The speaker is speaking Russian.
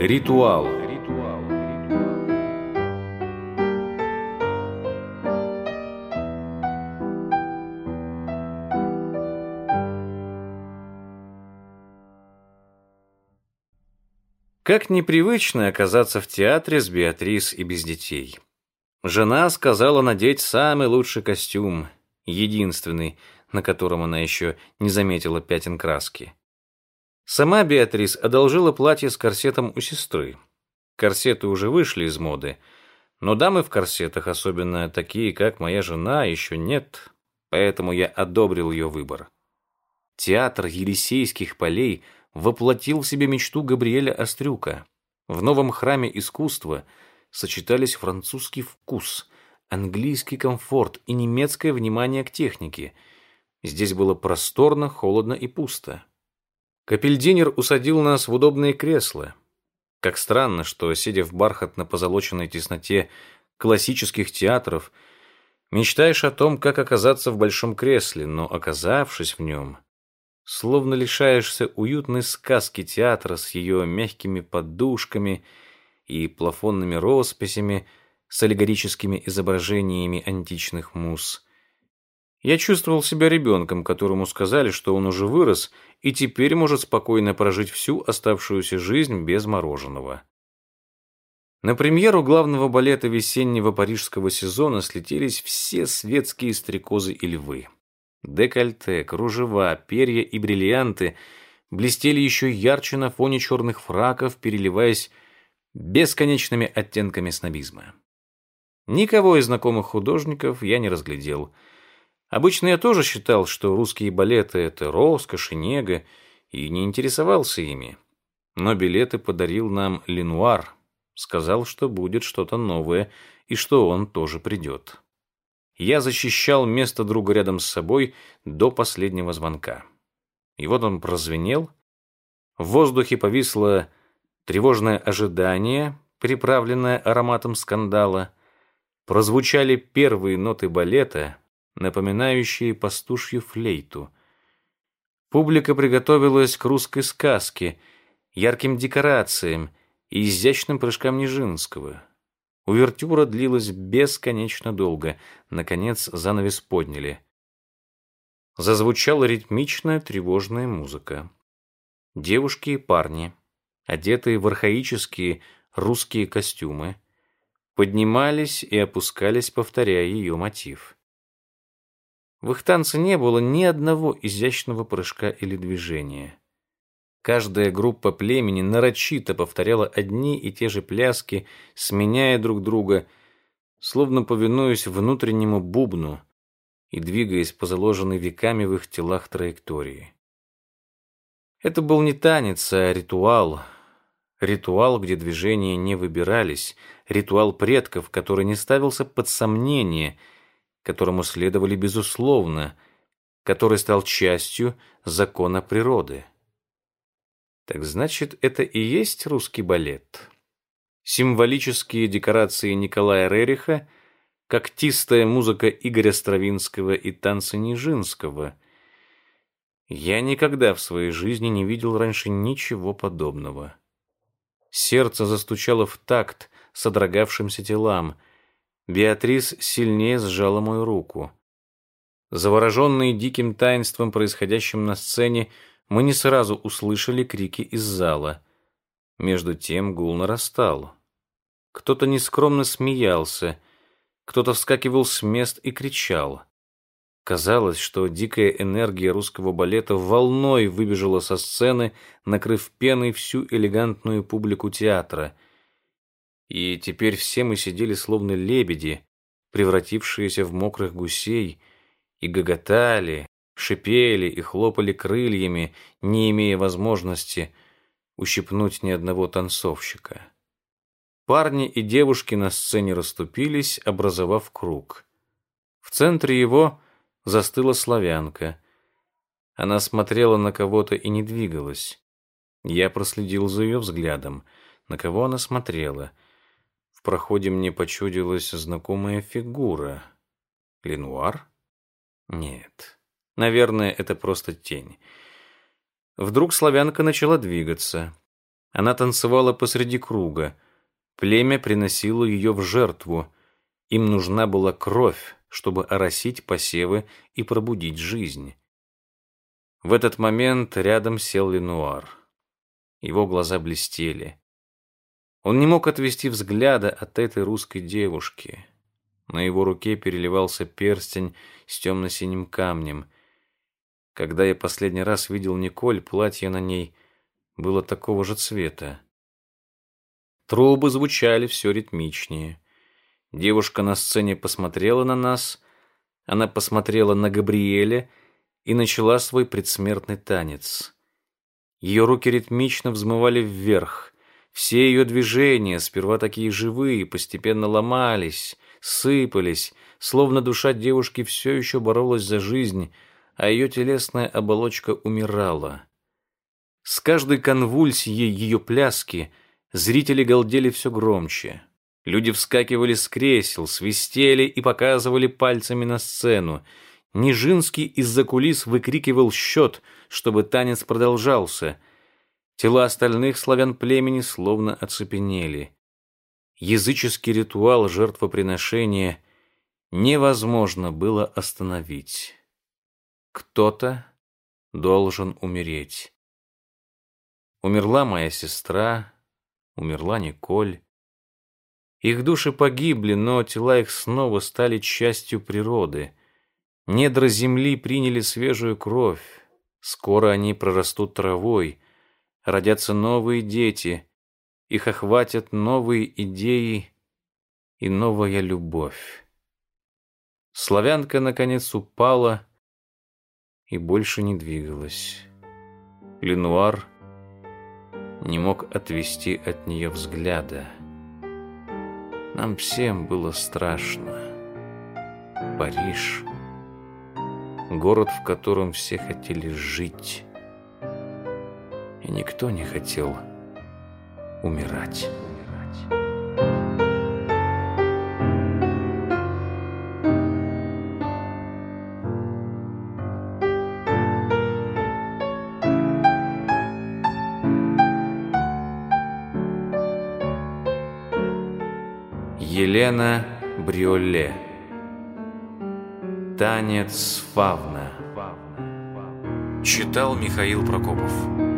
Ритуал. Как непривычно оказаться в театре с Беатрис и без детей. Жена сказала надеть самый лучший костюм, единственный, на котором она еще не заметила пятен краски. Сама Беатрис одолжила платье с корсетом у сестры. Корсеты уже вышли из моды, но дамы в корсетах, особенно такие, как моя жена, еще нет, поэтому я одобрил ее выбор. Театр Елисейских полей воплотил в себе мечту Габриэля Острюка. В новом храме искусства сочетались французский вкус, английский комфорт и немецкое внимание к технике. Здесь было просторно, холодно и пусто. Капельдинер усадил нас в удобные кресла. Как странно, что, сидя в бархатно-позолоченной тесноте классических театров, мечтаешь о том, как оказаться в большом кресле, но, оказавшись в нем, словно лишаешься уютной сказки театра с ее мягкими подушками и плафонными росписями с аллегорическими изображениями античных мус. Я чувствовал себя ребенком, которому сказали, что он уже вырос и теперь может спокойно прожить всю оставшуюся жизнь без мороженого. На премьеру главного балета весеннего парижского сезона слетелись все светские стрекозы и львы. Декольте, кружева, перья и бриллианты блестели еще ярче на фоне черных фраков, переливаясь бесконечными оттенками снобизма. Никого из знакомых художников я не разглядел – Обычно я тоже считал, что русские балеты — это роскошь и нега, и не интересовался ими. Но билеты подарил нам Ленуар, сказал, что будет что-то новое и что он тоже придет. Я защищал место друга рядом с собой до последнего звонка. И вот он прозвенел, в воздухе повисло тревожное ожидание, приправленное ароматом скандала, прозвучали первые ноты балета, напоминающие пастушью флейту. Публика приготовилась к русской сказке, ярким декорациям и изящным прыжкам Нижинского. Увертюра длилась бесконечно долго. Наконец занавес подняли. Зазвучала ритмичная тревожная музыка. Девушки и парни, одетые в архаические русские костюмы, поднимались и опускались, повторяя ее мотив. В их танце не было ни одного изящного прыжка или движения. Каждая группа племени нарочито повторяла одни и те же пляски, сменяя друг друга, словно повинуясь внутреннему бубну и двигаясь по заложенной веками в их телах траектории. Это был не танец, а ритуал. Ритуал, где движения не выбирались, ритуал предков, который не ставился под сомнение – которому следовали безусловно, который стал частью закона природы. Так значит, это и есть русский балет. Символические декорации Николая Рериха, когтистая музыка Игоря Стравинского и танцы Нижинского. Я никогда в своей жизни не видел раньше ничего подобного. Сердце застучало в такт содрогавшимся телам – Беатрис сильнее сжала мою руку. Завороженные диким таинством, происходящим на сцене, мы не сразу услышали крики из зала. Между тем гул нарастал. Кто-то нескромно смеялся, кто-то вскакивал с мест и кричал. Казалось, что дикая энергия русского балета волной выбежала со сцены, накрыв пеной всю элегантную публику театра — и теперь все мы сидели словно лебеди, превратившиеся в мокрых гусей, и гоготали, шипели и хлопали крыльями, не имея возможности ущипнуть ни одного танцовщика. Парни и девушки на сцене расступились, образовав круг. В центре его застыла славянка. Она смотрела на кого-то и не двигалась. Я проследил за ее взглядом. На кого она смотрела — в проходе мне почудилась знакомая фигура. Ленуар? Нет. Наверное, это просто тень. Вдруг славянка начала двигаться. Она танцевала посреди круга. Племя приносило ее в жертву. Им нужна была кровь, чтобы оросить посевы и пробудить жизнь. В этот момент рядом сел Ленуар. Его глаза блестели. Он не мог отвести взгляда от этой русской девушки. На его руке переливался перстень с темно-синим камнем. Когда я последний раз видел Николь, платье на ней было такого же цвета. Трубы звучали все ритмичнее. Девушка на сцене посмотрела на нас, она посмотрела на Габриэля и начала свой предсмертный танец. Ее руки ритмично взмывали вверх. Все ее движения, сперва такие живые, постепенно ломались, сыпались, словно душа девушки все еще боролась за жизнь, а ее телесная оболочка умирала. С каждой конвульсией ее пляски зрители галдели все громче. Люди вскакивали с кресел, свистели и показывали пальцами на сцену. Нижинский из-за кулис выкрикивал счет, чтобы танец продолжался. Тела остальных славян племени словно оцепенели. Языческий ритуал жертвоприношения невозможно было остановить. Кто-то должен умереть. Умерла моя сестра, умерла Николь. Их души погибли, но тела их снова стали частью природы. Недра земли приняли свежую кровь. Скоро они прорастут травой, родятся новые дети, их охватят новые идеи и новая любовь. Славянка, наконец, упала и больше не двигалась. Ленуар не мог отвести от нее взгляда. Нам всем было страшно. Париж, город, в котором все хотели жить, никто не хотел умирать. Елена Бриоле Танец Фавна. Читал Михаил Прокопов